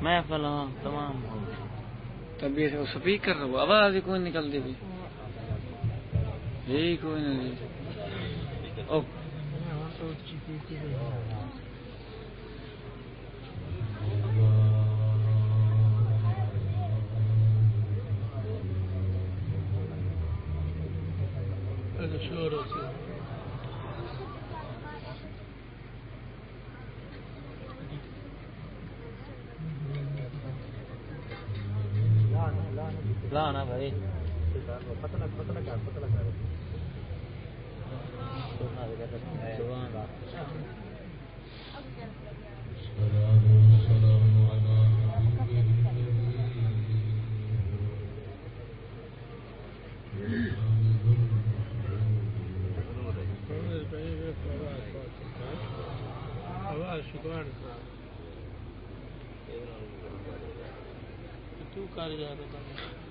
محفل ہاں تمام۔ طبیعت سپیکر آواز کوئی نکلتی بھی یہی کوئی نہیں۔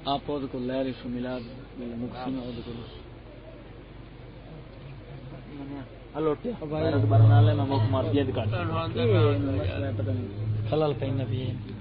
آپ کو لے سو ملا مکسی میں خلل کہیں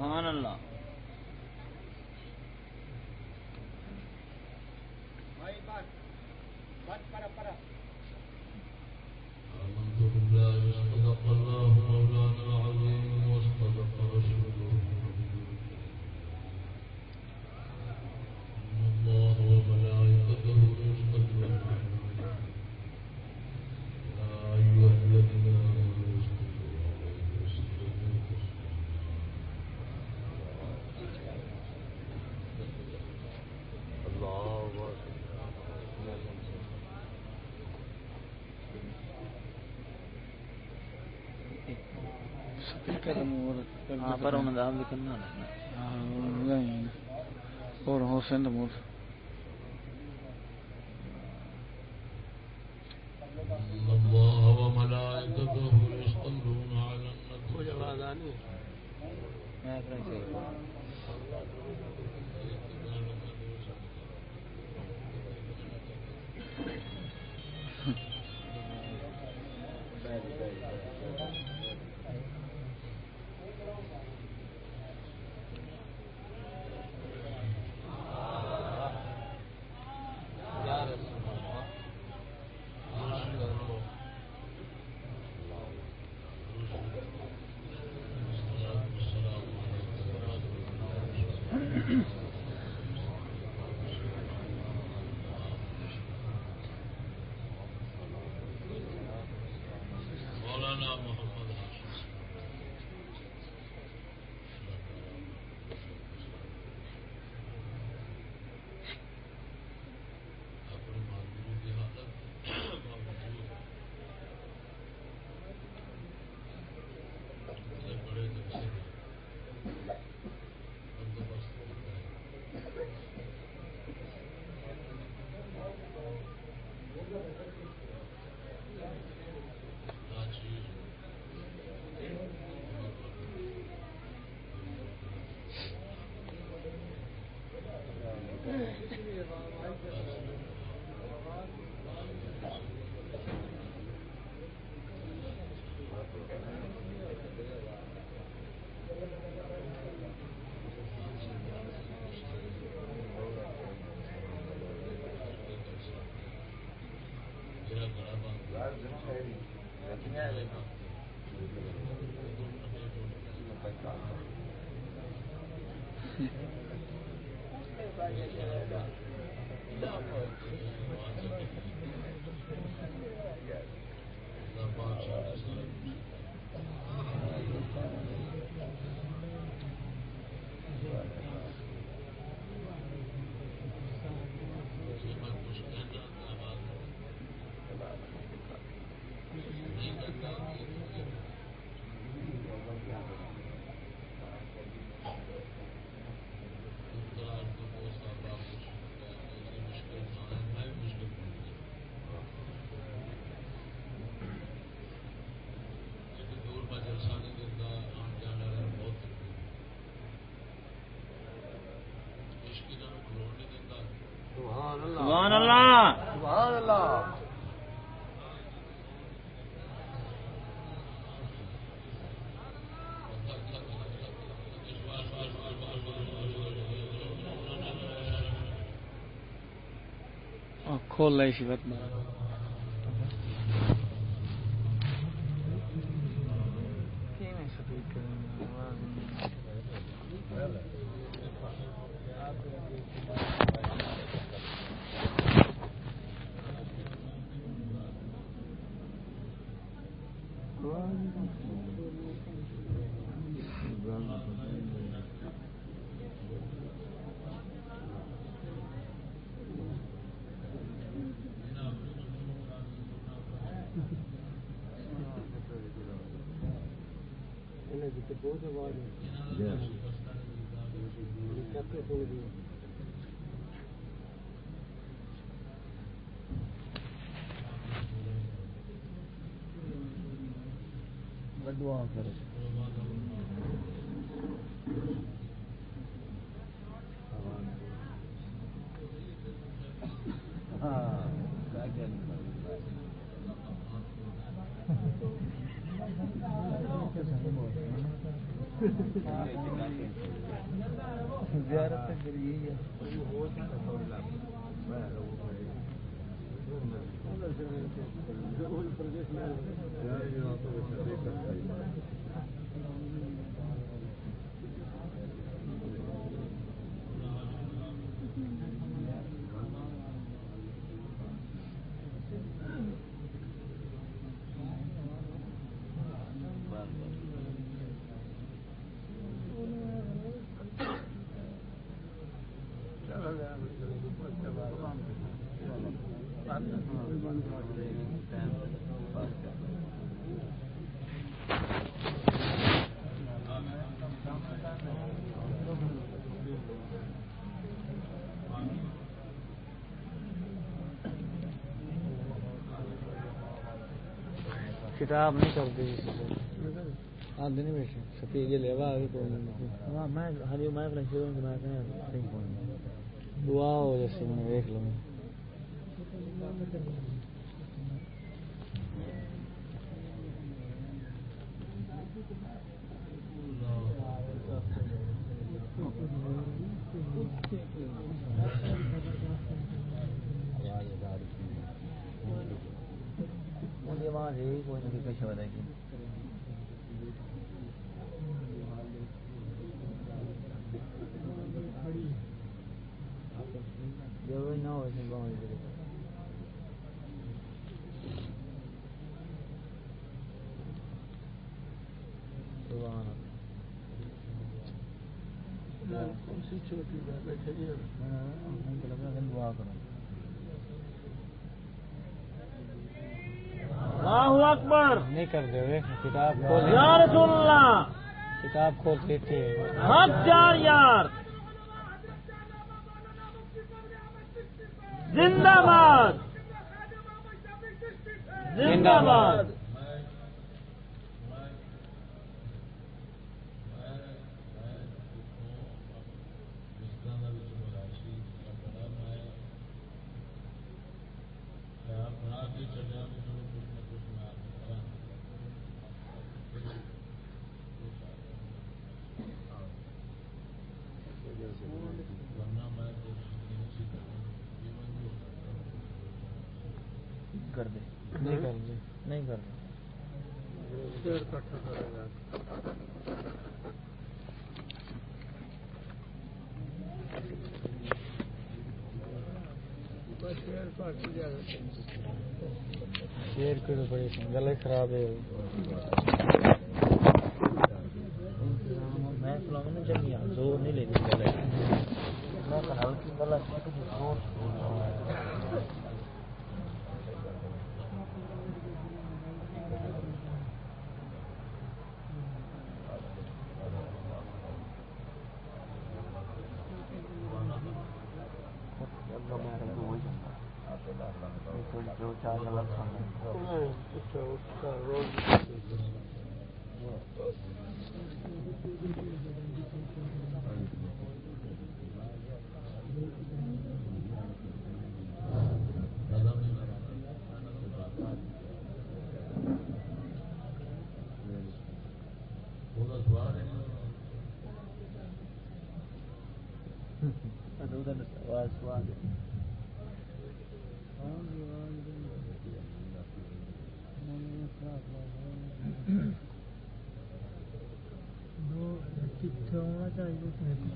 سبحان اللہ ہاں، پر انہوں نے بھی کرنا ہاں، اور حسین سبحان qo'llash va لا إله إلا الله کتاب نہیں کرتے آدھے نہیں بیٹھے سپی کے لیوا آگے کوئی میں ہری میں اپنے شروع میں میں دعا ہو جیسے میں دیکھ لوں۔ کوئی نہیں پیش ہو رہے گی جو نہ ہو چھوٹی دعا کرو اللہ اکبر. نہیں کر دے کتاب یا رسول اللہ. کتاب کھول دیتے حق چار یار. زندہ باد. زندہ باد. کر دے۔ نہیں کر دے۔ شیر کو بڑے گلے خراب ہے میں فلم چنگیا زور نہیں لینی گلے میں گلا زور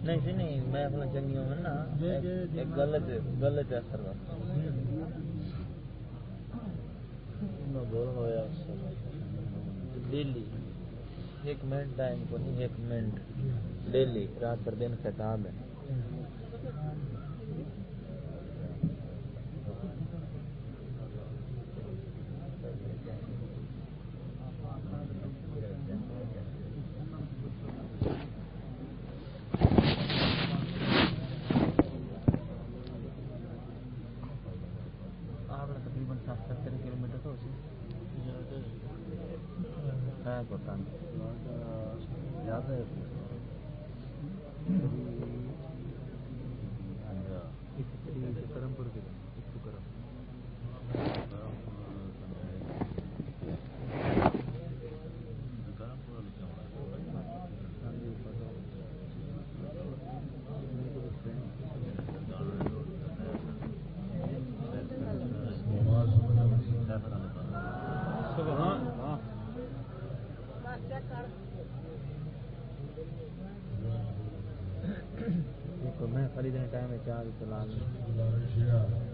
نہیں نہیں میں اپنا چنگی ہوں نا غلط غلط اثر بول ہوا ڈیلی ایک منٹ ٹائم کو نہیں ایک منٹ۔ ڈیلی رات پر دن خطاب ہے۔ میں خریدنے ٹائم ہے چار سلام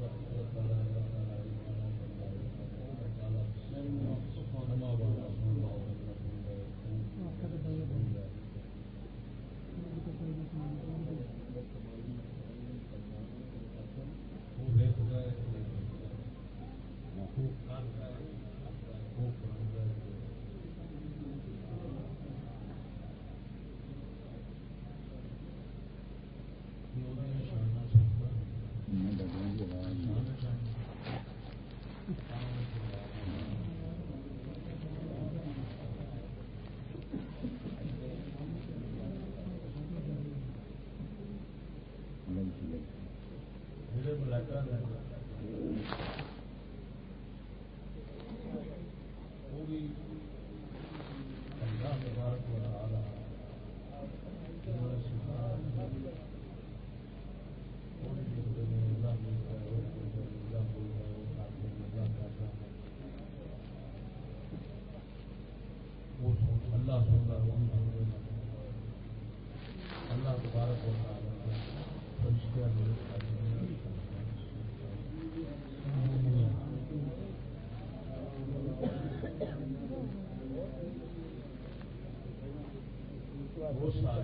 لو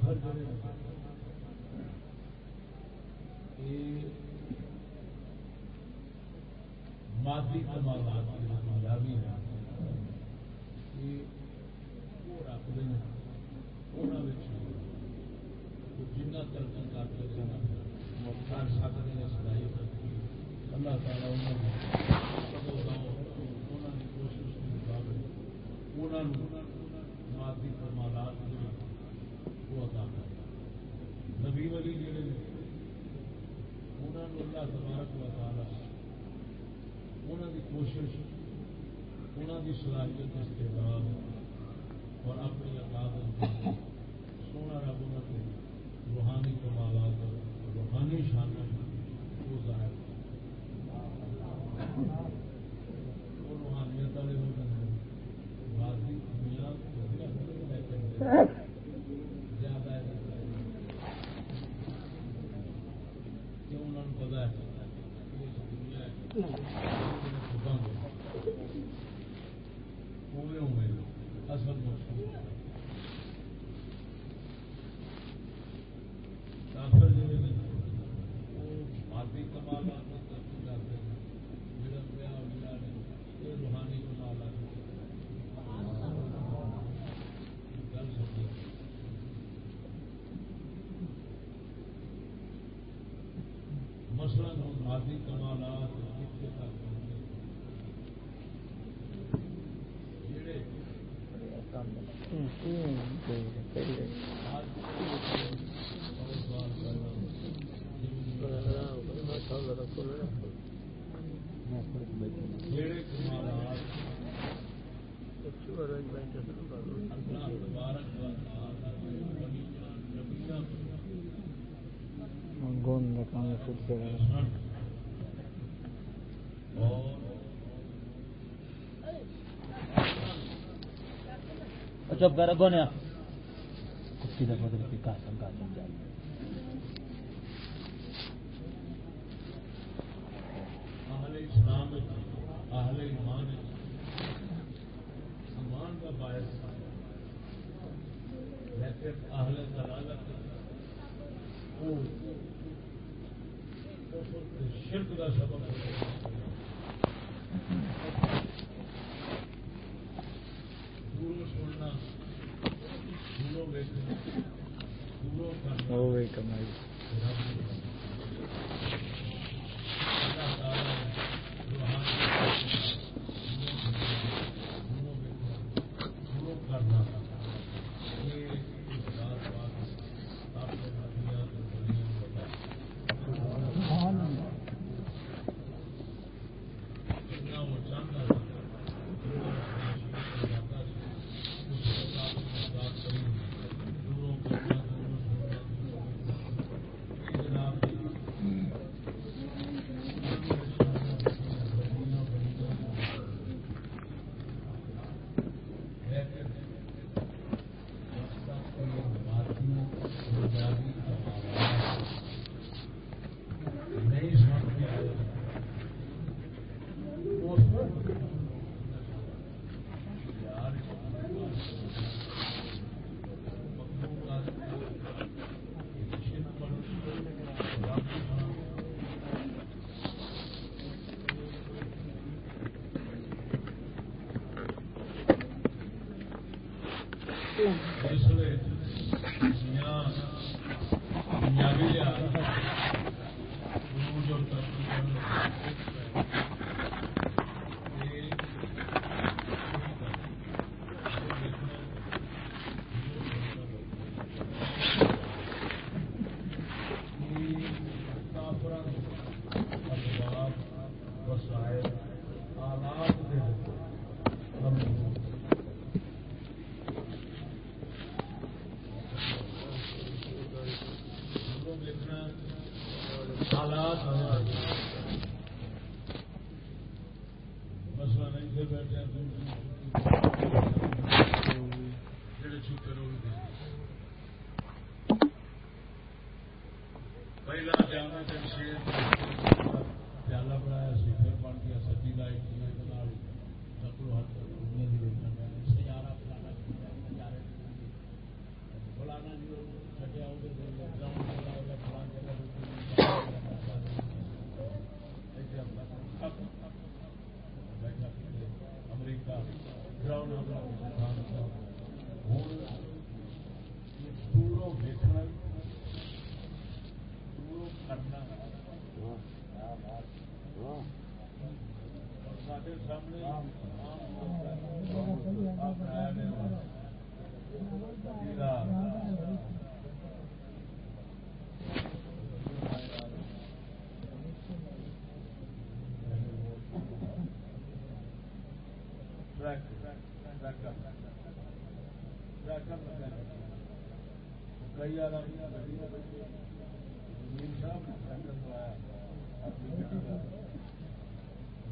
کافر جڑے ذاتی کمالات گند کا چپ کر گونے کسی دفعہ بدل کا سمجھا جائے اسلام اہل ایمان ایمان کا باعث لیکن اہل دلالت شرک کا سبب کمائی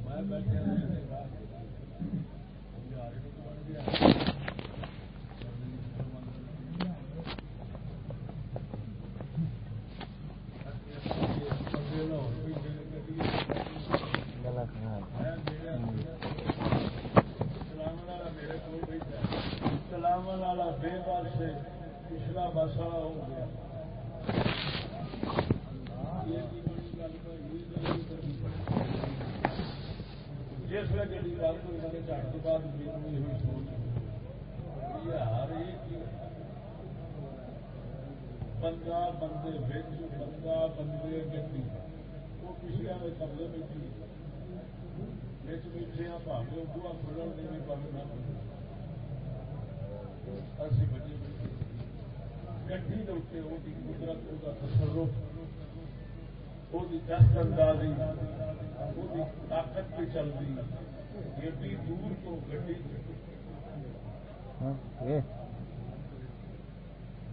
میں بیٹھا دست اندازی طاقت پہ چلتی ایڈی دور تو گڈی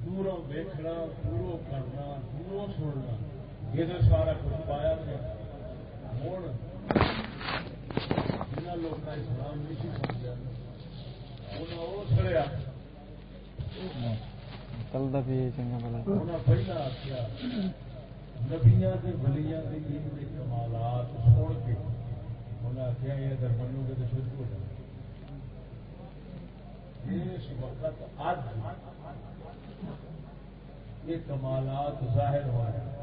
دوروں ویکنا دوروں کرنا دوروں سننا یہ سارا کچھ پایا ہوں جنہیں لوگ اسلام نہیں سمجھا انہیں وہ سڑیا چلتا بھی چنگا بلا پہلا آخیا نبیا کے کمالات سن کے انہیں آخیا یہ اگر منو گے تو شروع ہو جائے اس وقت اج یہ کمالات ظاہر ہو رہے ہیں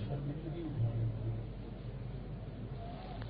شرمندگی اٹھانی یار کافر کافر کرتے پہ دوروں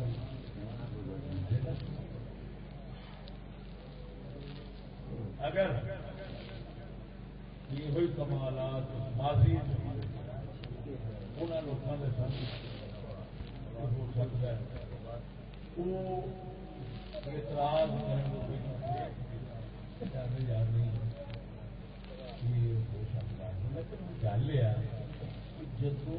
اگر یہ ہوئی کمالات ماضی انہوں لوگوں کے سامنے ہو سکتا ہے وہ اعتراض یاد نہیں ہو سکتا ہے۔ لیکن گل یہ جدو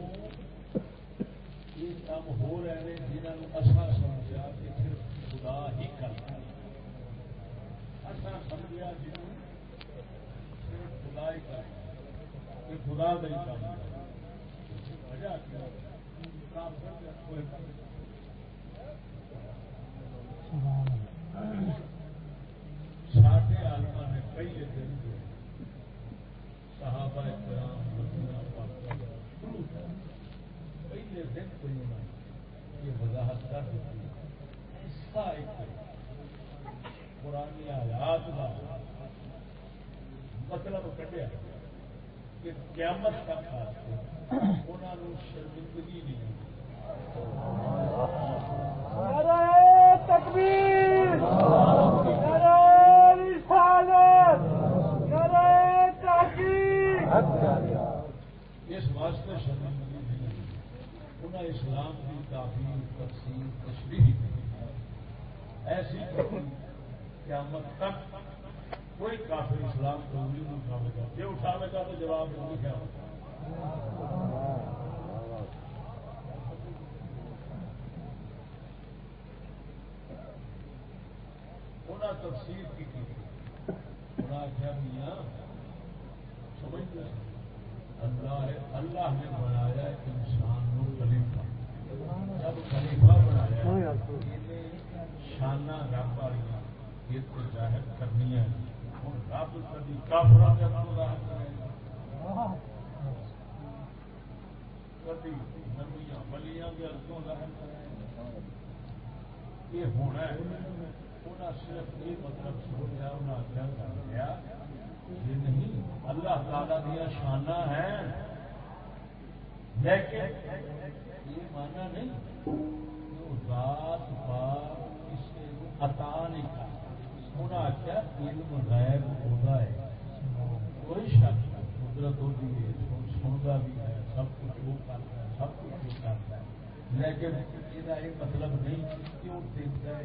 یہ کام ہو رہے ہیں جنہوں اصا سمجھا کہ پھر خدا ہی کرتا اصا سمجھا جنہوں خدا ہی کرتا کہ خدا نہیں کرتا وجہ کیا کام کرتے ساڈے آلما نے پہلے دن صحابہ کرام پہلے دن کو یہ وضاحت کر دیتی حصہ ایک پرانی آیات کا مطلب کٹیا کہ قیامت کا خاص انہوں نے شرمندگی نہیں تکبیر اس واسطے انہیں اسلام کی کافی تقسیم تشریح ایسی قیامت تک کوئی کافی اسلام کو انگلی نہیں اٹھاوے گا۔ یہ اٹھاوے گا تو جواب نہیں کیا؟ انہیں تفصیل کی انہیں آخیا میاں سمجھ اللہ اللہ نے بنایا انسان کو خلیفہ۔ جب خلیفہ بنایا، شانہ رب والی یہ تو ظاہر کرنی ہے۔ ہوں رب کبھی کافر کبھی نمیاں بلیاں کے ارتوں ظاہر یہ ہونا ہے۔ انہیں صرف یہ مطلب سوچا انہیں کر لیا یہ نہیں، اللہ تعالی دیا شانہ ہے لیکن یہ مانا نہیں ذات پاک کسی عطا نہیں کر انہیں آخیا علم غیب ہوتا ہے کوئی شک قدرت ہوتی ہے سنتا بھی ہے سب کچھ وہ کرتا ہے سب کچھ وہ کرتا ہے۔ لیکن یہ مطلب نہیں کہ وہ دیکھتا ہے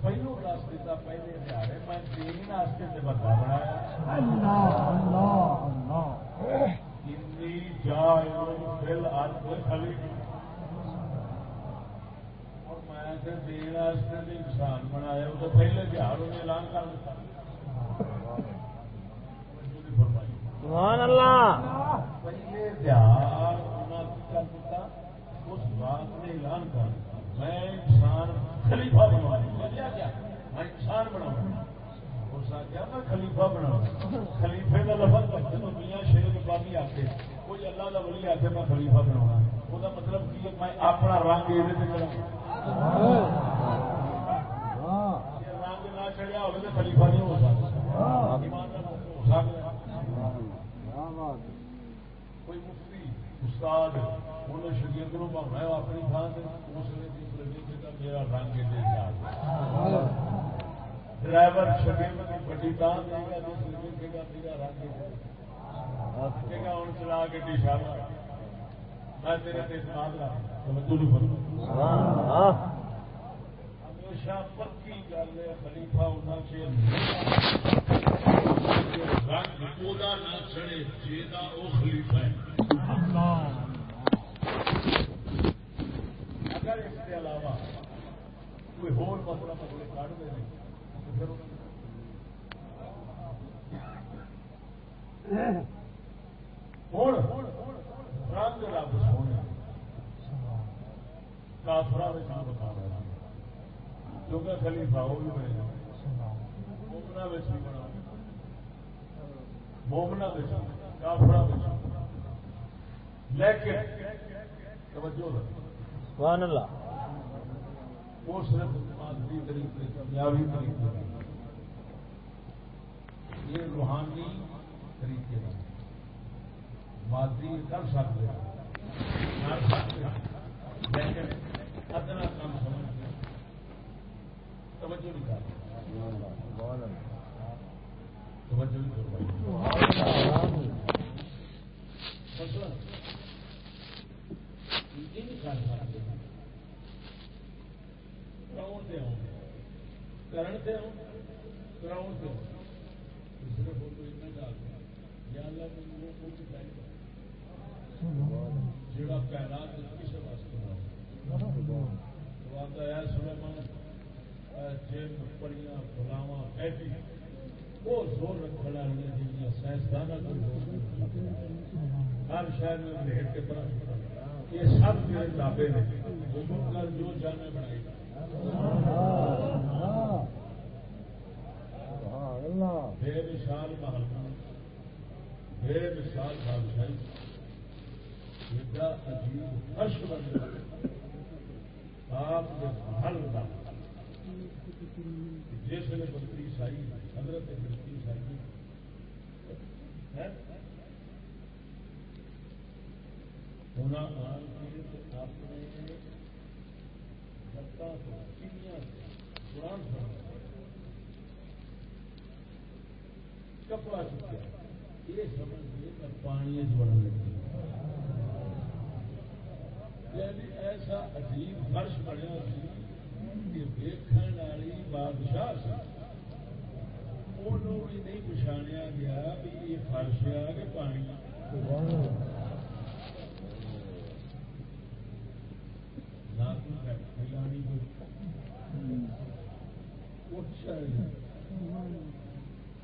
پہلو دس دیتا پہلے دیہڑے میں تین واسطے بندہ بنایا۔ انسان بنایا وہ پہلے تہار انہیں اعلان کر دیتا پہلے تہار کر دیتا اس بات نے اعلان کر دیتا میں انسان خلیفہ بنوا میں انسان بناؤں خلیفہ بنا خلیفے کا لفظ دنیا شیر بابی آتے کوئی اللہ کا ولی آتے میں خلیفہ بنا وہ مطلب کی میں اپنا رنگ یہ رنگ نہ ہو سکتا کوئی مفتی استاد انہیں شریعت نو میں اپنی تھان سے اس نے میرا رنگ ڈرائیور بڑی تان دے گا دوسرے گا میرا رنگ ہوں۔ چلا کے ہمیشہ پکی گل ہے خلیفہ ہونا چاہیے رنگ نہ چڑے جا وہ خلیفہ ہے اگر اس کے علاوہ کوئی ہو مسئلہ مسئلے کاٹ دے ہوں رنگ رب سونے کافرا بتا رہا کیونکہ خلیفہ وہ بھی بنے مومنا بھی بنا۔ مومنا کافرا لیکن سبحان اللہ۔ وہ صرف مادری طریقے کامیابی طریقے یہ روحانی طریقے کا مادی کر سکتے لیکن ادنا کام سمجھ توجہ نہیں کر۔ توجہ نہیں کر۔ سکتے گراؤنڈ سے آؤں کرن سے آؤں گراؤنڈ سے آؤں دوسرے فوٹو اتنا ڈال یا اللہ مجھے وہ جڑا پیرات ہر شہر میں یہ سب میرے تابے جو جانے بنائی بے مثال محل بے مثال بادشاہی عجیب فرش بن آپ کے محل کا۔ جس نے بکری سائی، حضرت بکری سائی۔ اپنے کپڑا چکیا۔ یہ سمجھ پانی بڑھنے لگے یعنی ایسا عجیب فرش بنیا دیکھنے والی بادشاہ بھی نہیں پچھاڑیا گیا بھی یہ فرش آ کہ پانی۔ نہ کوئی فیکٹری لانی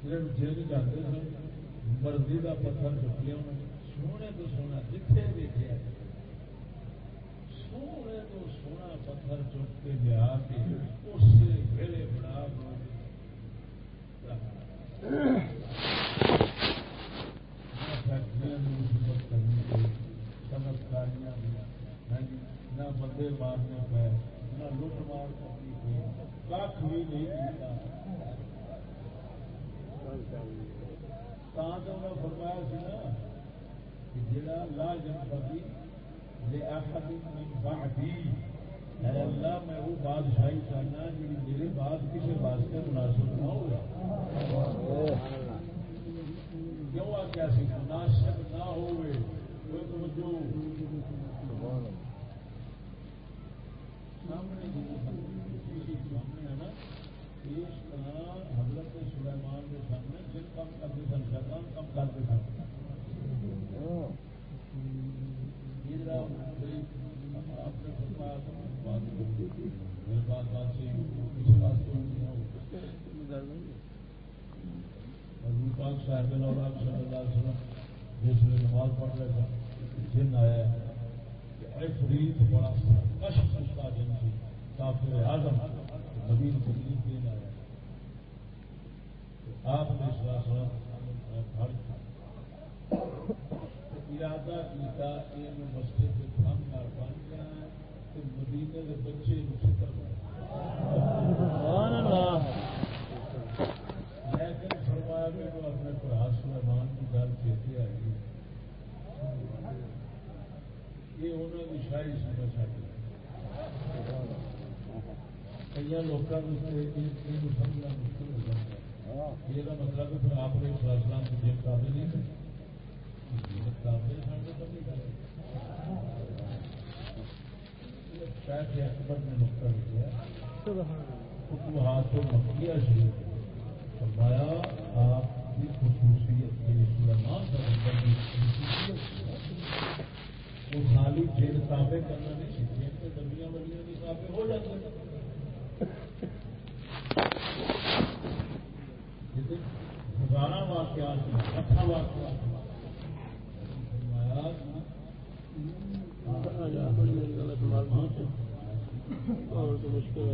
صرف جیل جاتے سن مرضی کا پتھر چک لیا سونے تو سونا جتنے دیکھا سونا پتھر چک کے لیا کے اس ویلے بڑا چمتکاریاں نہ بندے مارنے پہ نہ لٹ مار کرنی پی کھ بھی نہیں فرمایا سی نا کہ جڑا لا جنپتی اللہ، میں وہ بادشاہی کرنا جی میرے بعد کسی واسطے مناسب نہ ہو کیوں آ کیا سی؟ مناسب نہ ہوئے۔ کوئی توجہ؟ سامنے سامنے ہے نا، اس طرح حضرت سلیمان کے سامنے جن کام کرتے سن شیطان کم کرتے سن پاک صاحب صلی اللہ علیہ وسلم جس نے نماز پڑھ رہے تھے، جن آیا کہ فرید بڑا کشف کا جن سی کافر اعظم نبی تکلیف دین آیا آپ نے سلاسلام ارادہ کیا۔ کہ مسجد کے کام کار بن گیا تو مدینے کے بچے فکر لیکن فرمایا بھی اپنے برا سلیمان کی گل چیتے آئی یہ انہوں سمجھ چاہیے کئی لوگوں سمجھنا مشکل ہو جاتا ہے یہ مطلب پھر آپ نے کی جیب قابل نہیں قابل شاید اکبر نے نقطہ لکھا فتوحات مکیہ شریف فرمایا آپ کی خصوصیت کا وہ خالی جیل تابے کرنا نہیں سیکھتے دنیا بڑی کی ہو جاتے ہزارہ واقعات اٹھا واقعات اور مشکل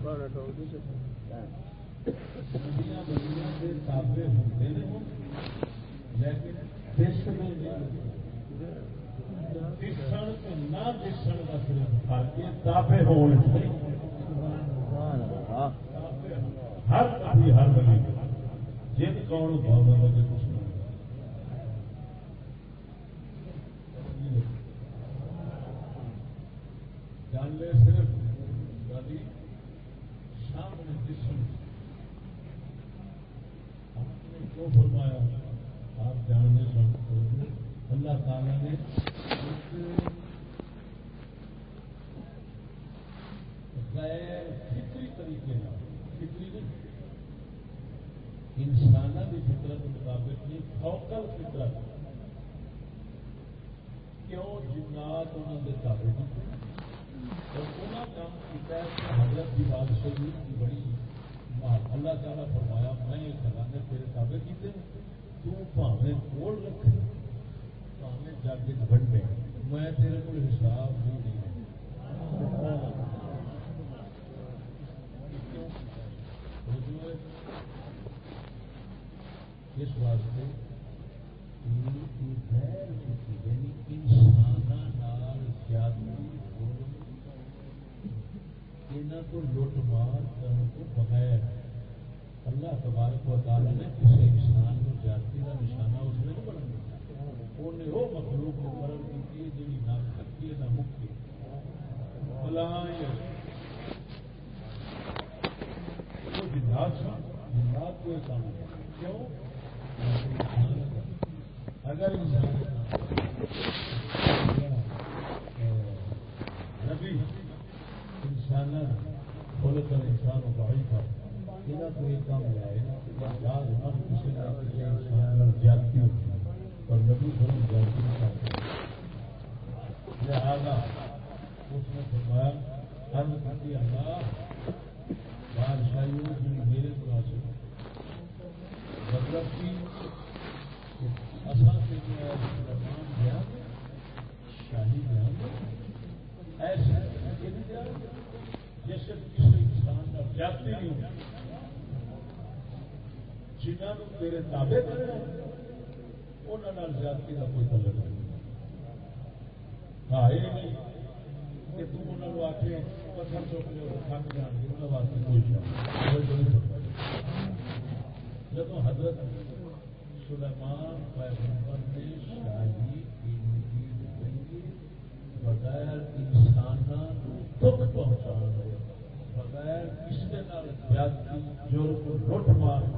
ہر ہر بنے جن کون بھاؤ لگے کچھ جان صرف سامنے جسم آپ نے کیوں فرمایا؟ آپ جاننے سن اللہ تعالی نے غیر فطری طریقے فطری نہیں انسانوں کی فطرت مطابق نہیں فوکل فطرت۔ کیوں جنات انہوں نے تابے دیتے حضرت کی بادشاہی کی بڑی اللہ تعالیٰ فرمایا، میں یہ خزانے تیرے تابے کیتے تاوے کول رکھے پاوے جگ بنڈے میں تیرے کو حساب نہیں دیں اس واسطے غیر یعنی انسان زیادتی یہاں کو لوٹ مار کرنے کو بغیر اللہ تبارک و نے کسی انسان کو جاتی کا نشانہ اس نے نہیں بنا انہیں وہ مخلوق مقرر کی جی نہ سکتی نہ مکتی جنات جنات کو کام کیوں اگر انسان نبی انسان کھول کر انسان و بھائی تھا یہاں کو ایک کام لائے آج ہم کسی نہ کسی انسان جاتی ہوتی اور نبی لہذا اس نے فرمایا ہر کسی اللہ بادشاہیوں کی میرے مطلب اصل سے جو ہے شاہی بیان جیسے کسی انسان کا جاتی نہیں جنہوں میرے تابے کرنا انہوں زیادتی کا کوئی تعلق نہیں ہاں یہ نہیں کہ تم انہوں آ کے پتھر چوک لے تھک جان گے انہوں واسطے کوئی شاید جب حضرت سلیمان پیغمبر نے شاہی بغیر انسان دکھ پہنچا بغیر کسی جرم لٹ مار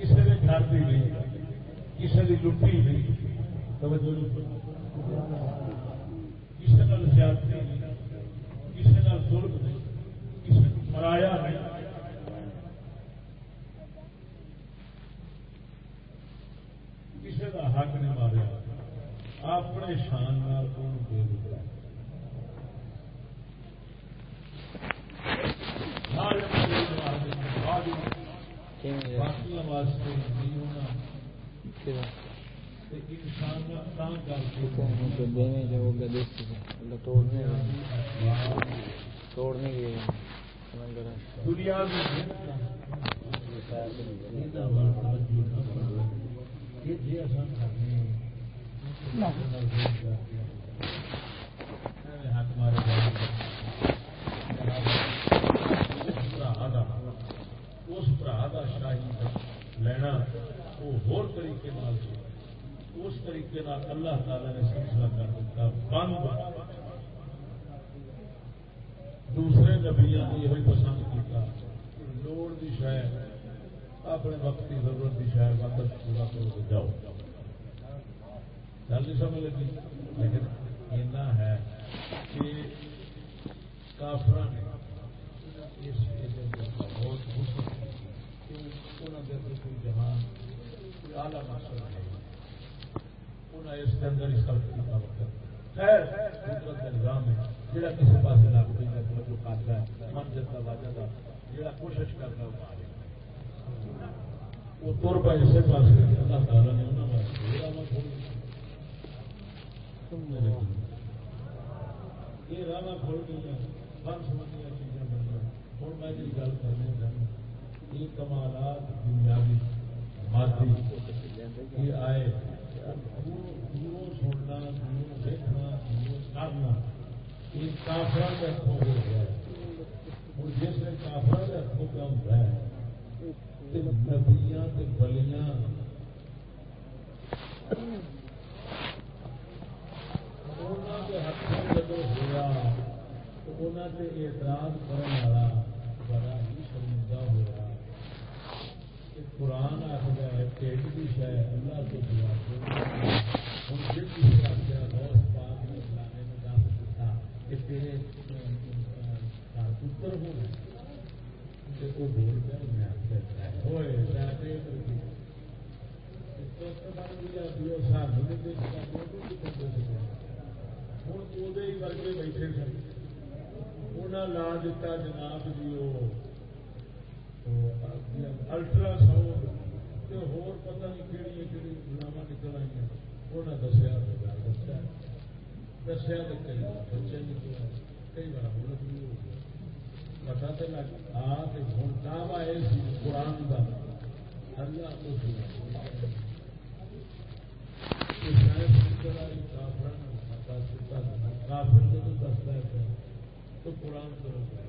کسی نے گھر دی نہیں کسی نے لٹی نہیں۔ توجہ کسی نے نہیں کسی ظلم نہیں کسی مرایا نہیں۔ کسی کا حق نہیں ماریا۔ اپنے شان دے دیتا توڑنے کی دنیا ہاتھ مارے اس برا کا شاہی لینا، وہ ہور طریقے نال اس طریقے نال اللہ تعالی نے سلسلہ کر دیتا بند دوسرے نبیا نے یہ پسند کیا لوڑ کی شاید اپنے وقت کی ضرورت کی شاید مدد پورا کر کے جاؤ۔ گل نہیں سمجھ لگی؟ لیکن اینا ہے کہ کافر نے اس بہت کوئی جہان ہے انہیں اس کے اندر خیر قدرت کا نظام ہے جہاں کسی پاس لاگو جو کھاتا ہے من جتا واجہ کا جہاں کوشش کرتا وہ آ وہ تر پہ پاس اللہ تعالیٰ نے انہوں نے یہ راہ کھول گئی بن سمجھ چیزیں بن گئی ہوں میں جی گل کرنے چاہوں یہ کمالات دنیاوی مادی یہ آئے دیکھنا کرنا، یہ کافر کے ہاتھوں ہو گیا۔ ہوں جس نے کافر کے ہاتھوں کا ہے نبیاں بلیاں ہاتھوں جب ہوا تو انہوں اعتراض کرنے والا بڑا ہی شرمندہ ہوا قرآن آخر ہے پیٹ کی شاید اللہ تو دعا ہوں جس کسی آخر روس پاک نے فلانے نے دس دیتا۔ کہ تیرے پتر ہو گئے وہ بول کر میں ہوئے سانو ہوں وہ ورگے بیٹھے سن۔ انہیں لا دیتا جناب جی وہ الٹرا ساؤنڈ ہور پتہ نہیں کہڑی کہڑی گلاوا نکل آئی انہیں دسیا دسیا دسیا تو کئی بچے نکلا کئی بار ملک بھی ہو گیا پتا تو لگ آ کے ہوں دعوی آئے سی قرآن کا اللہ کو کافر تو دستا ہے تو قرآن کرو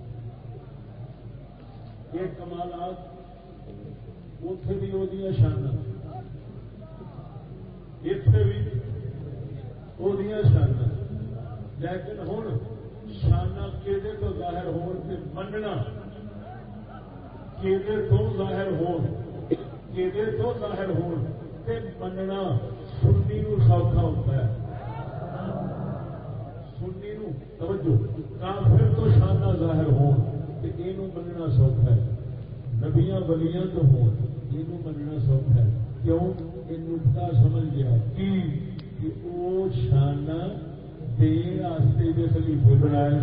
یہ کمالات اتے بھی وہ شان اتے بھی وہ شان لیکن ہوں شانہ کہ ظاہر ہون مننا کہ تو ظاہر ہون تو ظاہر ہون تے سنی سوکھا ہوتا ہے سنی نو توجہ کافر تو شانہ ظاہر ہون ہو یہ مننا سوکھا ہے۔ نبیاں بلیاں تو ہو یہ مننا سوکھا ہے۔ کیوں؟ یہ نکتا سمجھ گیا کہ وہ شانہ دین واسطے جو خلیفے بنائے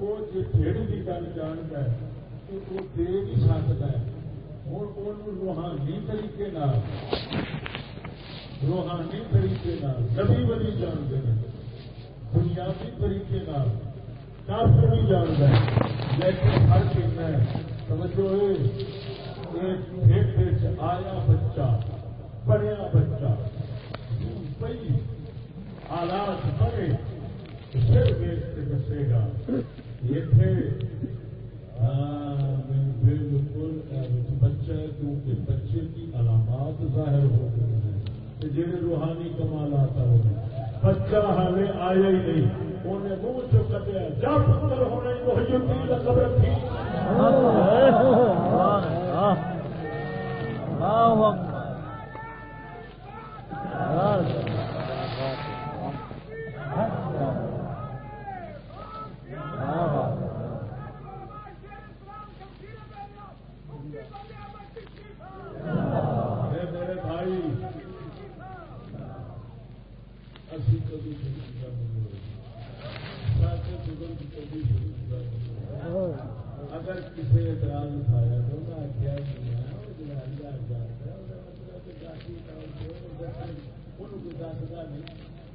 وہ جیڑی کی گل جانتا ہے وہ دے بھی سکتا ہے۔ ہوں روحانی طریقے روحانی طریقے نبی بلی جانتے ہیں بنیادی طریقے کافر بھی جانتا ہے، لیکن ہر چیز ہے توجہ ایک آیا بچہ پڑھیا بچہ پی حالات پڑے پھر دسے گا۔ یہ تھے بالکل بچہ کیونکہ بچے کی علامات ظاہر ہو گئی ہیں جن روحانی کمال آتا ہو بچہ ہمیں آیا ہی نہیں۔ انہیں منہ چو کٹیا جب پتر ہونے اگر کسی اعتراض اٹھایا تو میں آخیا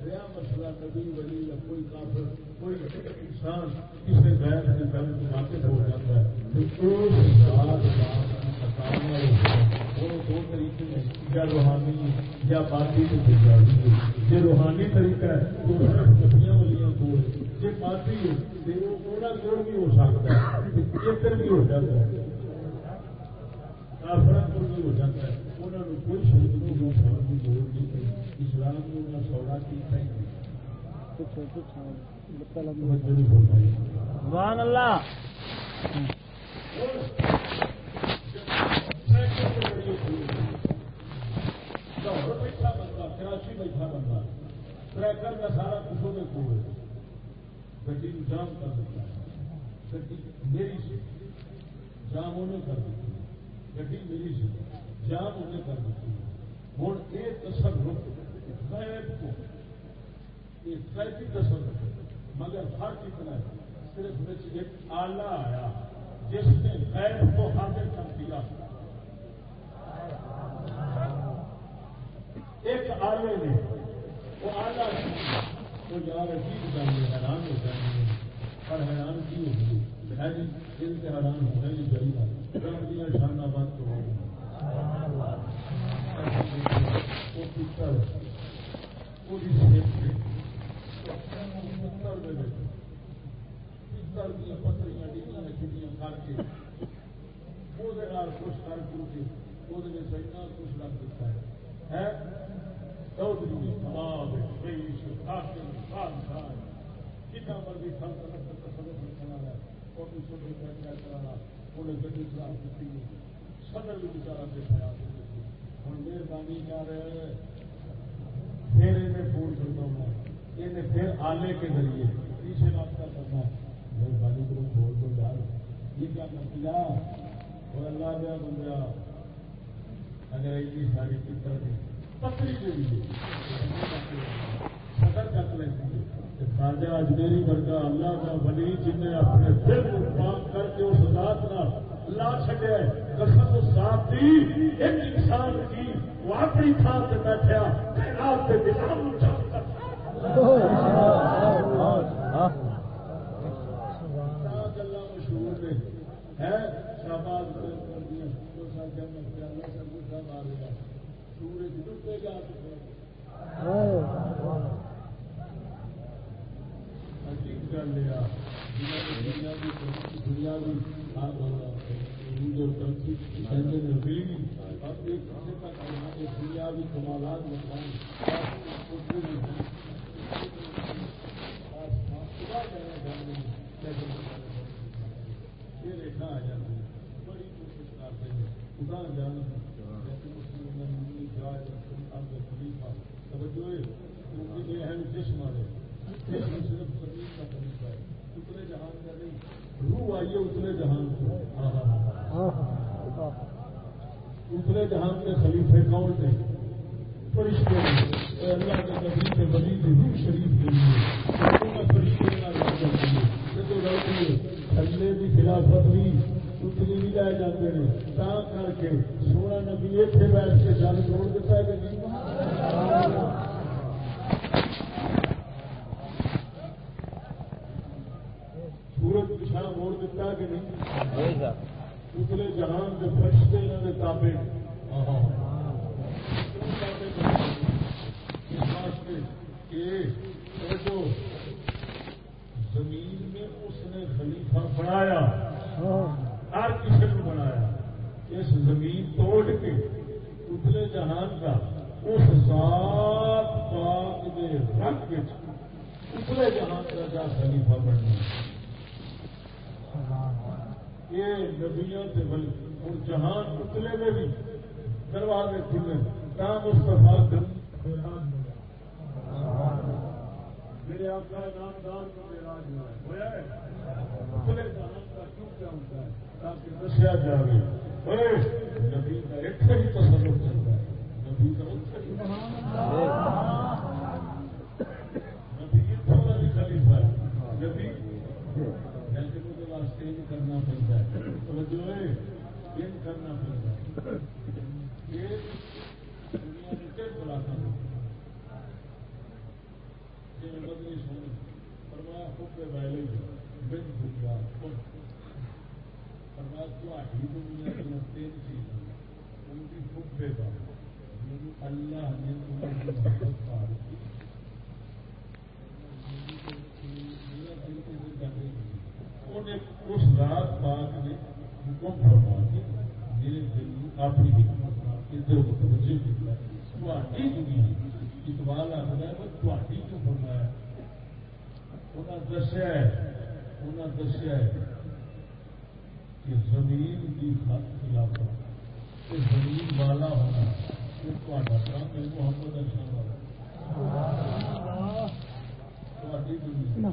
رہا مسئلہ کبھی ولی یا کوئی کافر کوئی انسان کسی غیر کے گل واقف ہو جاتا ہے دو طریقے ہیں یا روحانی یا باقی یہ روحانی طریقہ ہے تو کبیاں ولیاں کو جی باقی کوڑ بھی ہو سکتا ہے ادھر بھی ہو جاتا ہے۔ کافر کو بھی ہو جاتا ہے۔ انہوں نے کوئی روحان کی لوڑ نہیں پی اسلام نے انہیں سوڑا کیا ہی نہیں۔ سبحان اللہ۔ بیٹھا بندہ کراچی بیٹھا بندہ ٹریکر کا سارا کچھ کو گڈی جام کر دیتا ہے۔ گڈی میری سی جام انہیں کر دیتی ہے۔ گڈی میری سی جام انہیں کر دیتی ہے۔ ہوں یہ تصرف، غیب کو۔ یہ قیدی تصرف۔ مگر فرق اتنا ہے صرف ایک آلہ آیا، جس نے غیب کو حاضر کر دیا۔ ایک آلے نے۔ وہ آلہ وہ یار عجیب جانے حیران ہو جائیں پر حیران کی ہوگی ہے جی ان سے حیران ہونا ہی چاہیے رب دیا شانہ بند تو وہ پوری دیا پتریاں ڈگیاں چھٹیاں کر کے۔ وہ خوش کر کے وہ کچھ رکھ دیتا ہے۔ چودھری جتنا مرضی کرانا انہیں گڈی خلاف صدر بھی ہوں مہربانی کر پھر انہیں فون انہیں پھر آنے کے ذریعے پیچھے رابطہ کرنا مہربانی کرو بول دو یار یہ کیا کرتی اور اللہ دیا بندہ اگر ساری فکر پتری کے لیے۔ سدر کر لیتی ہے۔ اجمیری ورگا اللہ کا ولی جن نے اپنے دل کو پاک کر کے اس ذات نہ لا چکے قسم اس ساتھ دی، ایک انسان کی وہ اپنی تھان سے بیٹھا آپ کے۔ دماغ مشہور نے ہے۔ شہباز سورج ڈبے گا کر لیا۔ دنیا دنیا کمالات یہ ریکھا آ جاتی بڑی کوشش کرتے ہیں۔ خدا جان جسم والے ہے روح آئیے اتنے جہان اتنے جہان کے خلیفے کون نے فرشتے اللہ کے نبی کے بلی کی روح شریف کے لیے فرشتے تھلے کی خلافت بھی اتنی بھی لے جاتے ہیں تا کر کے سونا نبی اتنے بیٹھ کے جل چھوڑ دیتا ہے کہ نہیں سورج پچھا دیتا کہ نہیں؟ اتنے جہان کے فرشتے انہوں نے تابے زمین میں اس نے خلیفہ بنایا ہر کسی کو بنایا اس زمین توڑ کے اتنے جہان کا اس ذات پاک کے رنگ اتنے جہان کا جا خلیفہ بننا یہ نبیوں سے بل اور جہان اتلے میں بھی دروازے کھلے کام اس پر میرے آپ کا نام دان کو میرا ہوا ہے؟ اتلے جہان کا کیوں کیا ہوتا ہے؟ تاکہ دسیا جائے نبی کا ایک ہی تصور چلتا ہے۔ نبی کا نبی تھوڑا بھی خلیفہ ہے نبی واسطے کرنا پڑتا ہے۔ توجہ کرنا پڑتا ہے دنیا میں بلاتا ہوں بدلی فرمایا خوب ویلے بن دنیا فرمایا دنیا کی تین ان کی بات اللہ نے تمہیں محبت اس رات پاک نے حکم فرما کے میرے دل اپنی حکمت ادھر متوجہ کیا تھی دنیا اقبال آخر ہے، وہ تھی کیوں فرمایا؟ انہیں دسیا انہیں دسیا کہ زمین کی خط خلاف زمین والا ہونا یہ کام ہے محمد ارشان والا دنیا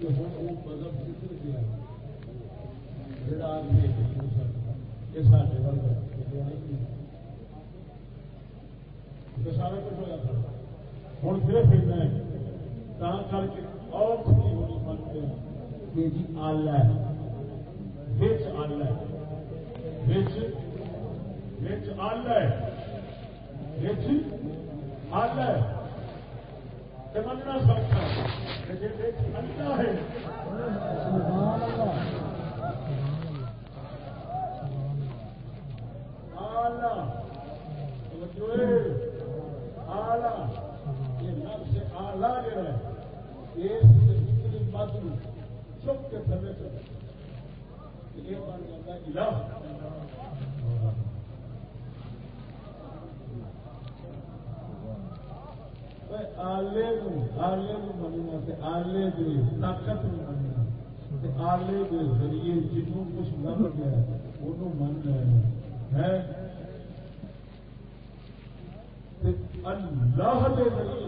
تو سارا کچھ ہوں صرف اور کھلی ہونی مانتے ہیں سمجھنا سکتا اللہ ہے۔ آلہ۔ آلہ۔ یہ لفظ آلہ جو ہے اس دوسری بات چپ کے سمے چلے یہ بن جاتا ہے۔ آلے ذریعے جنوں کچھ گیا من اللہ کے ذریعے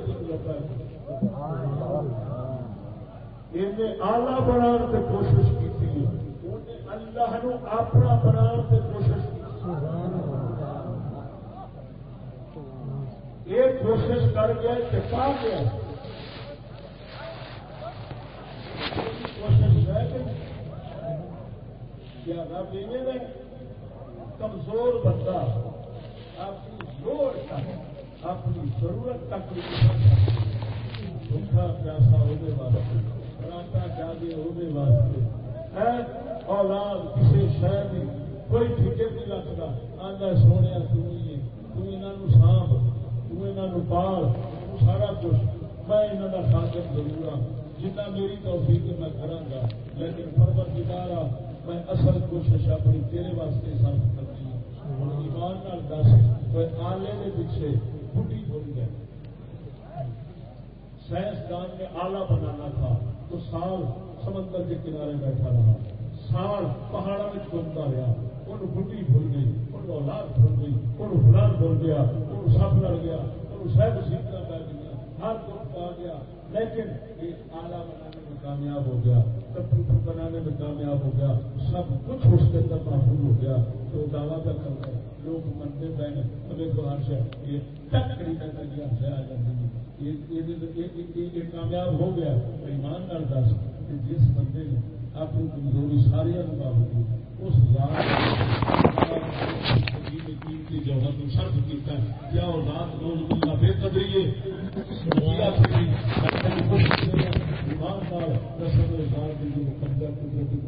آلہ بنا کی کوشش کی اللہ نو اپنا بنا کوشش کی یہ کوشش کر کے چپا گیا کوشش ہے کہ پا گیا کمزور بندہ اپنی زور تک، اپنی ضرورت تک دکھا پیاسا ہونے واسطے راتا جاگے ہونے واسطے۔ اولاد، کسی شہر کی کوئی ٹھیکے نہیں لگتا آدھا سونے تھی تم سانپ۔ پال سارا کچھ میں یہاں کا خاطر ضرور ہوں جتنا میری توفیق میں کروں گا لیکن پربت گزارا میں اصل کوشش اپنی تیرے واسطے سب کرتی ہوں۔ ایمان نال دس کوئی آلے کے پیچھے بڈی بول گئے سائنسدان نے آلہ بنانا تھا تو سال سمندر کے کنارے بیٹھا رہا۔ سال پہاڑوں میں گھومتا رہا۔ ان بڈی بھول گئی۔ ان اولاد بھول گئی ان فلان بھول گیا ان سب لڑ گیا ان سب سیکھنا پہ گیا، ہر دکھ آ گیا۔ لیکن یہ آلہ بنانے میں کامیاب ہو گیا کمپیوٹر بنانے میں کامیاب ہو گیا، سب کچھ اس کے اندر محفوظ ہو گیا۔ تو دعویٰ کر کرتا ہے، لوگ منتے پہ ہمیں تو ہر شہر یہ ٹک کری کر کے ہر آ جاتی یہ کامیاب ہو گیا، ایمان نال دس جس بندے نے اپنی کمزوری ساری باوجود اس کی جوہر شرط کیا اور رات روز بے قدری ہے؟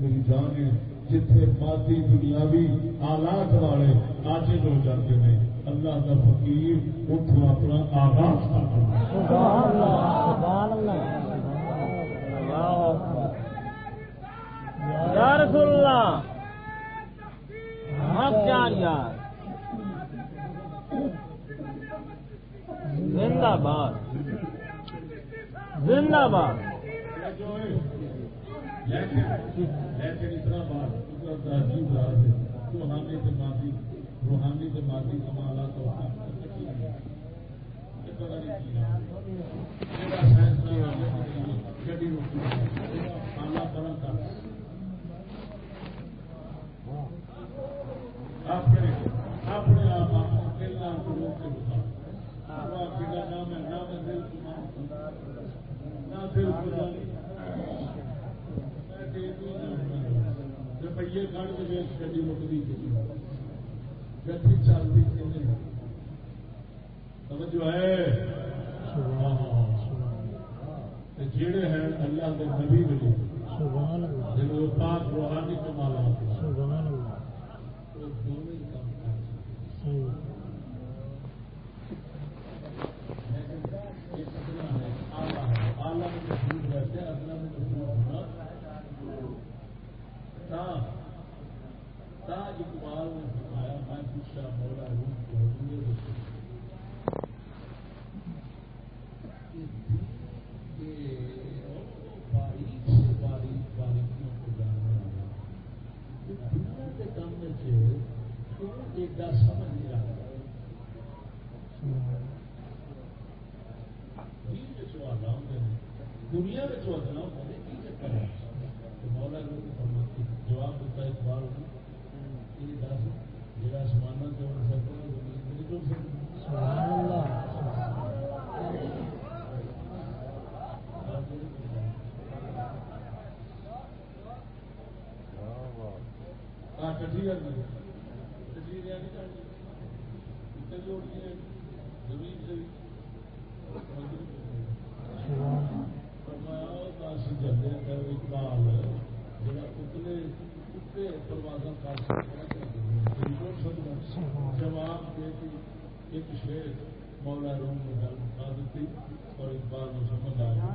میری جان ہے۔ جتنے مادی دنیاوی آلات والے آج ہو جاتے ہیں۔ اللہ کا فقیر اتو اپنا آغاز رسول اللہ یار زندہ باد زندہ باد روحانی سے مادی کمالات روپیے کھڑ کے گی مکتی گی چلتی جو ہے؟ جڑے ہیں اللہ کے نبی ملے جن پاک روحانی کمالا اقبال نے فرمایا میں پوچھا مولا روم کو باریک سے باریک باریکیوں کو جاننے والا دنیا کے کام میں کیوں ایک گا سمجھ نہیں رہا دنیا میں جو ادنا ہونے کی چکر ہے مولا روم جواب دیتا ہے اقبال جڑا سمانا تو کٹھی زمین سے اقبال جڑا اتنے پروازہ کر جواب دے کے ایک شیر مولا روم نے گل مکا دیتی اور اس بار میں سمجھ آ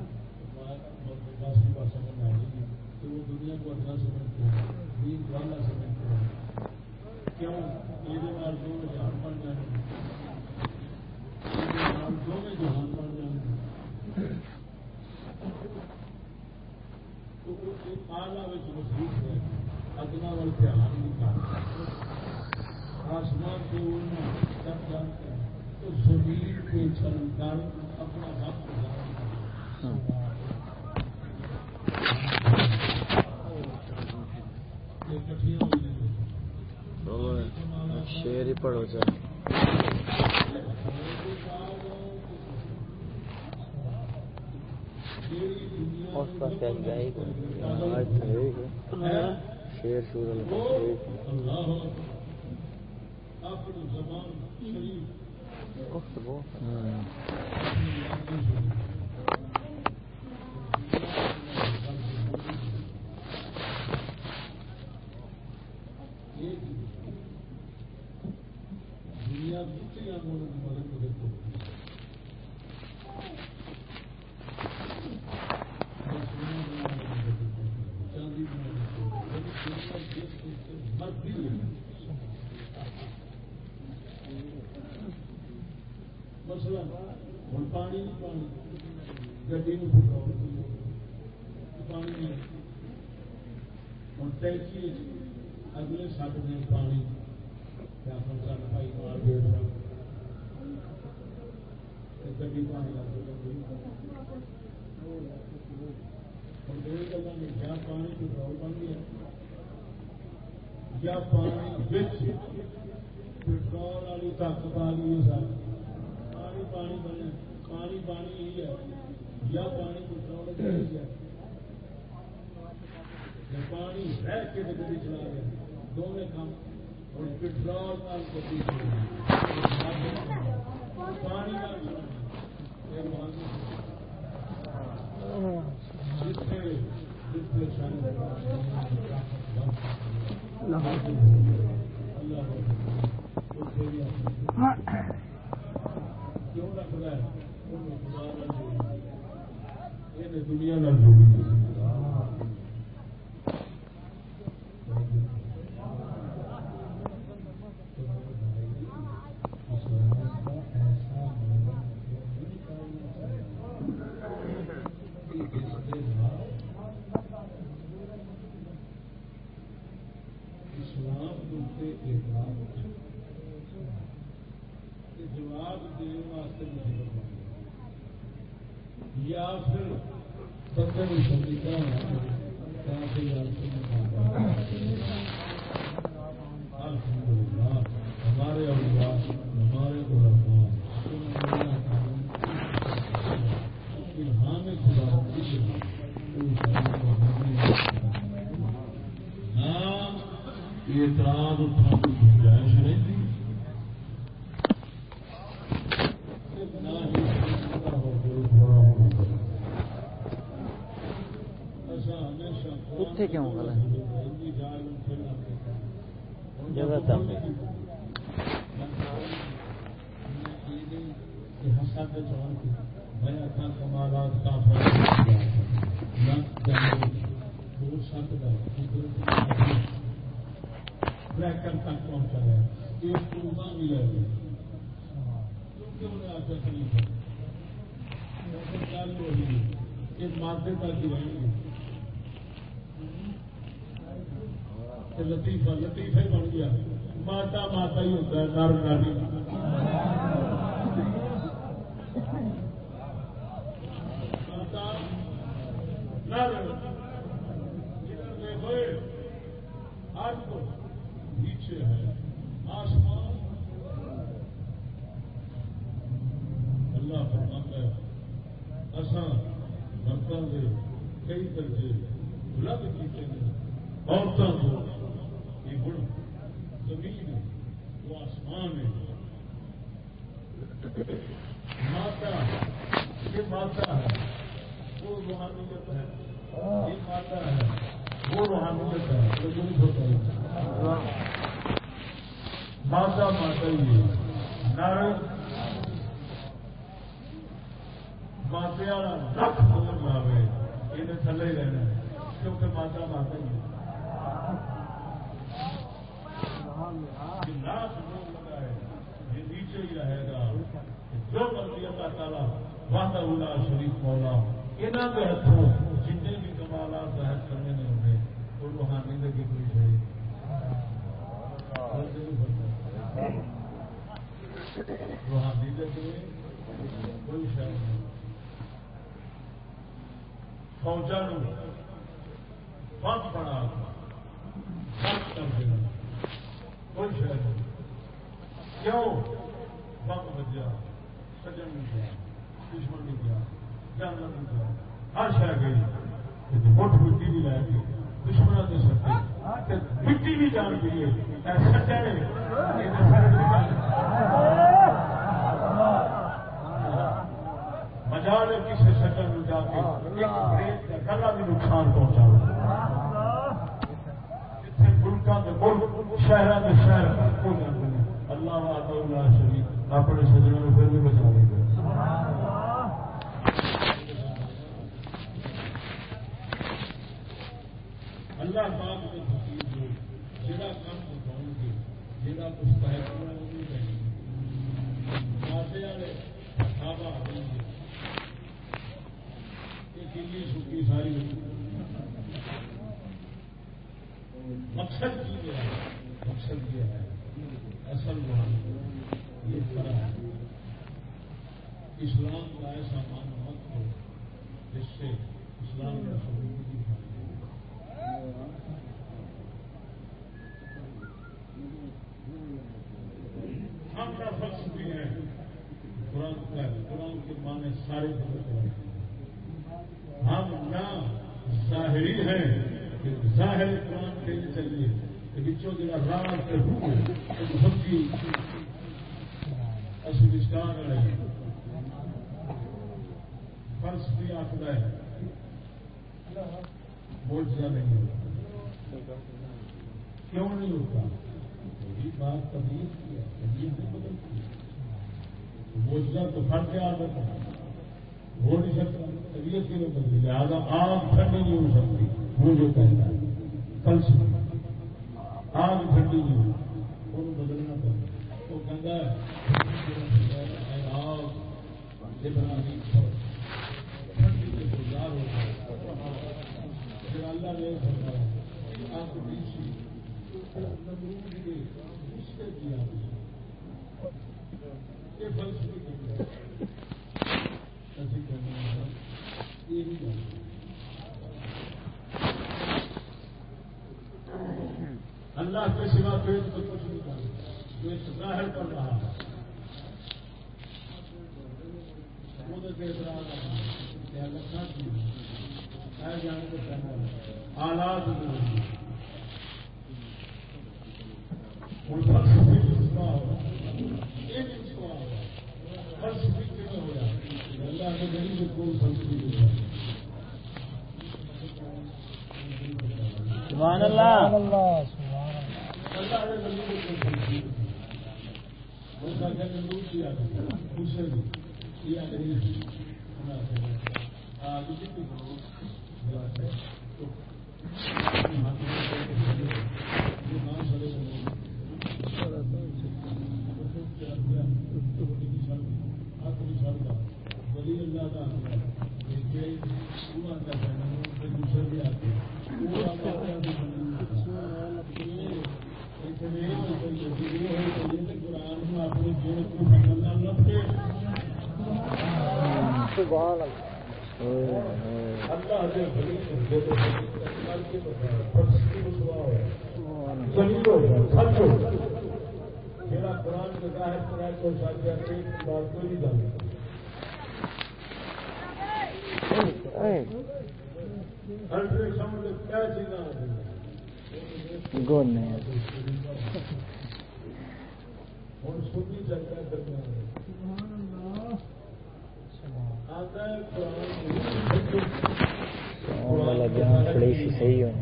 یا پانی پٹرول بن گیا، یا پانی پٹرول والی طاقت آ گئی ساری۔ پانی پانی بنے پانی پانی ہی ہے۔ یا پانی پٹرول بن پانی رہ کے بدلی چلا گیا۔ دونوں کام۔ اور پٹرول پانی جتنے دنیا القرن میں مادہ یہ مادہ ہے وہ روحانیت ہے یہ مادہ ہے وہ روحانیت ہے جو ہوتا ہے مادہ مادہ ہی نر مادے رکھ بول رہا یہ تھلے رہنا کیونکہ ماتا مادہ ہی ہے پیچھے ہی رہے گا۔ جو مرضی اللہ تعالیٰ واہدہ ہونا شریف مولا یہاں کے ہاتھوں جتنے بھی کمالات ظاہر کرنے نہیں گے اور وہاں میں بھی کوئی شہری روحانی کے کوئی شہر نہیں۔ فوجا بند بنا کر کوئی شہر نہیں۔ کیوں؟ وقت بجیا سجن نہیں گیا، دشمن نہیں گیا جانور نہیں گیا، ہر شہر گئی مٹھ مٹی بھی لے گئی دشمنوں کے سکتے مٹی بھی جان گئی مزار کسی سکل میں جا کے کلا بھی نقصان پہنچا ملکوں کے ملک شہروں کے شہر اللہ اللہ شریف اپنے سجنوں پھر بھی بچا لیں گے اللہ پاک کے فقیر جڑا کام گے جڑا مستحق ہونا وہ کہیں والے گے۔ یہ کلی سکی ساری مقصد کی ہے؟ مقصد کیا ہے۔ اصل وہاں یہ ہے اسلام کا ایسا مان مت ہو جس سے اسلام کا سبھی ہم کا فرض بھی ہے۔ قرآن کا قرآن کے معنی سارے ہم نہ ظاہری ہیں کہ ظاہر قرآن کے لیے چلیے۔ بچوں کی راہ کے روح سبزی اسٹار ہے فرض بھی آخر ہے۔ موجودہ نہیں ہوتا۔ کیوں نہیں ہوتا؟ یہی بات طبیعت کی ہے۔ طبیعت نہیں بدلتی موجودہ تو فرق عادت ہے۔ ہو نہیں سکتا۔ طبیعت کی نہیں بدلی لہٰذا آگ ٹھنڈی نہیں ہو سکتی۔ وہ جو کہتا ہے۔ کل سے۔ آگ ٹھنڈی نہیں ہو وہ اللہ نہیں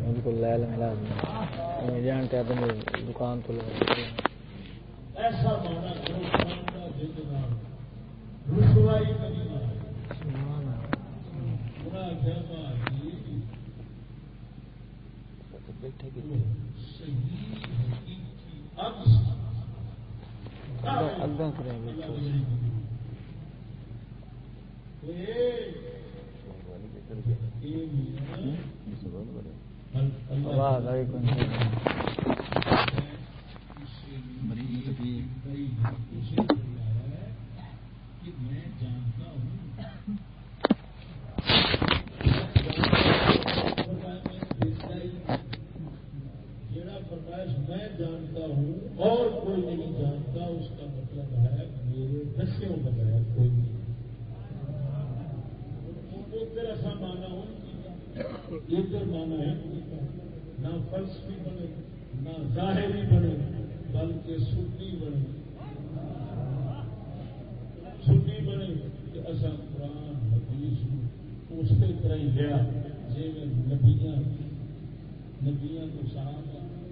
بالکل لال ملا جان کے دکان تو لگا ایسا رسوائی بیٹھے گی اگاں کریں آواز آئی کون مریض جانتا ہوں اور کوئی نہیں جانتا اس کا مطلب ہے میرے دسوں بغیر کوئی نہیں تیرا سا مانا ہوں ادھر مانا ہے نہ فرش بھی بنے نہ ظاہری بنے بلکہ سنی بنے سنی بنے کہ اصا قرآن حدیث اس طرح ہی لیا جی میں نبیاں نبیاں کو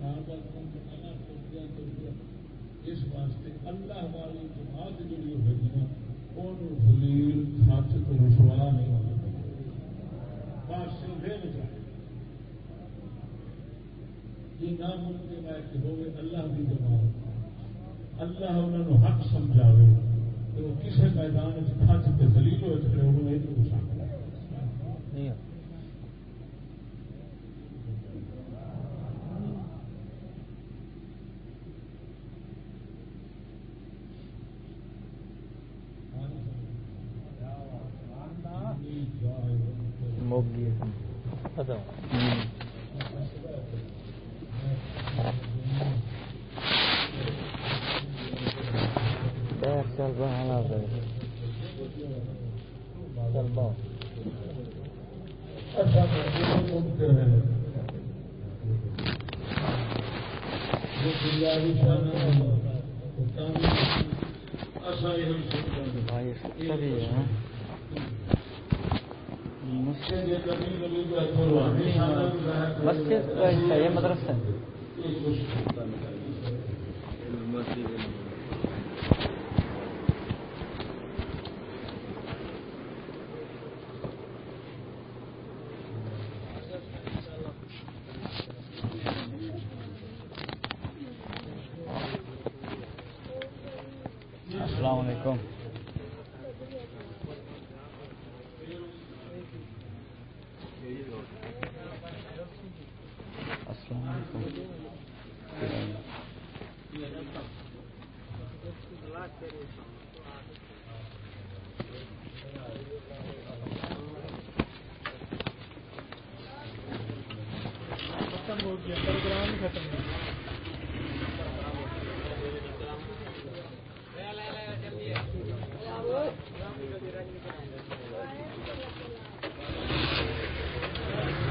صحابہ صحابہ کو اس واسطے اللہ والی جماعت جڑی ہوئی نا ان فلیل ہاتھ تو رسوا نہیں ہونا بادشاہ دے جائے یہ ناممکن ہے کہ ہوئے اللہ کی جماعت اللہ انہوں حق سمجھاوے تو کسی میدان ہاتھ کے دلیل ہوئے کھڑے انہوں نے ایک شامل ہے موگی پتا چل رہا چل بہت بھائی سبھی ہے مسجد کا حصہ یہ مدرسہ ہے السلام علیکم السلام علیکم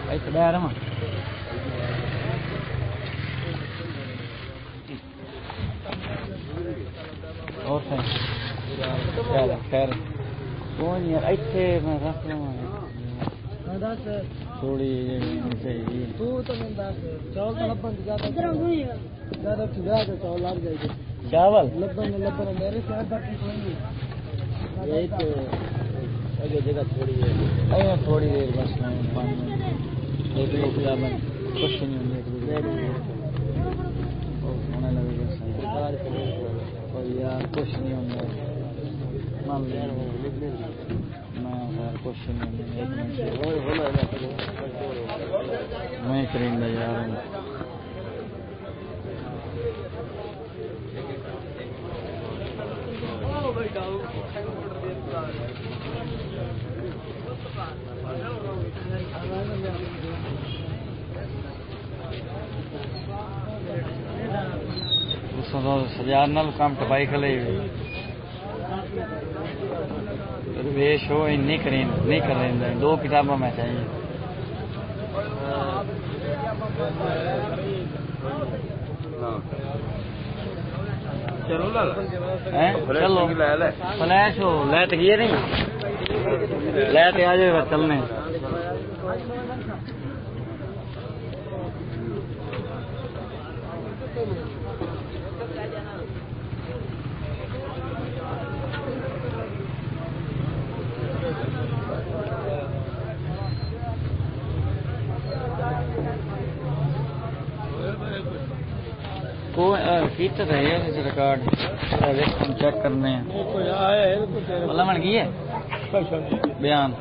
ایسے بیٹھ رہا اور خیر خیر کون یار ایتھے میں رکھ لواں تھوڑی چاہیے چاول تو لبن زیادہ زیادہ کھلا کے چاول لگ جائے گی چاول لبن لبن میرے سے کوئی نہیں یہی تو اگے جگہ تھوڑی ہے تھوڑی دیر بس کچھ نہیں گا ہونا کچھ نہیں میں کریں یار سجار نال کام ٹپائی کھلے۔ ویش ہو نہیں کریں نہیں کر رہے دو کتابیں میں چاہیے۔ ہاں۔ چلو فلیش ہو نہیں؟ آ جائے چلنے۔ کیتے ریکارڈ چیک کرنے ہیں کی ہے بیان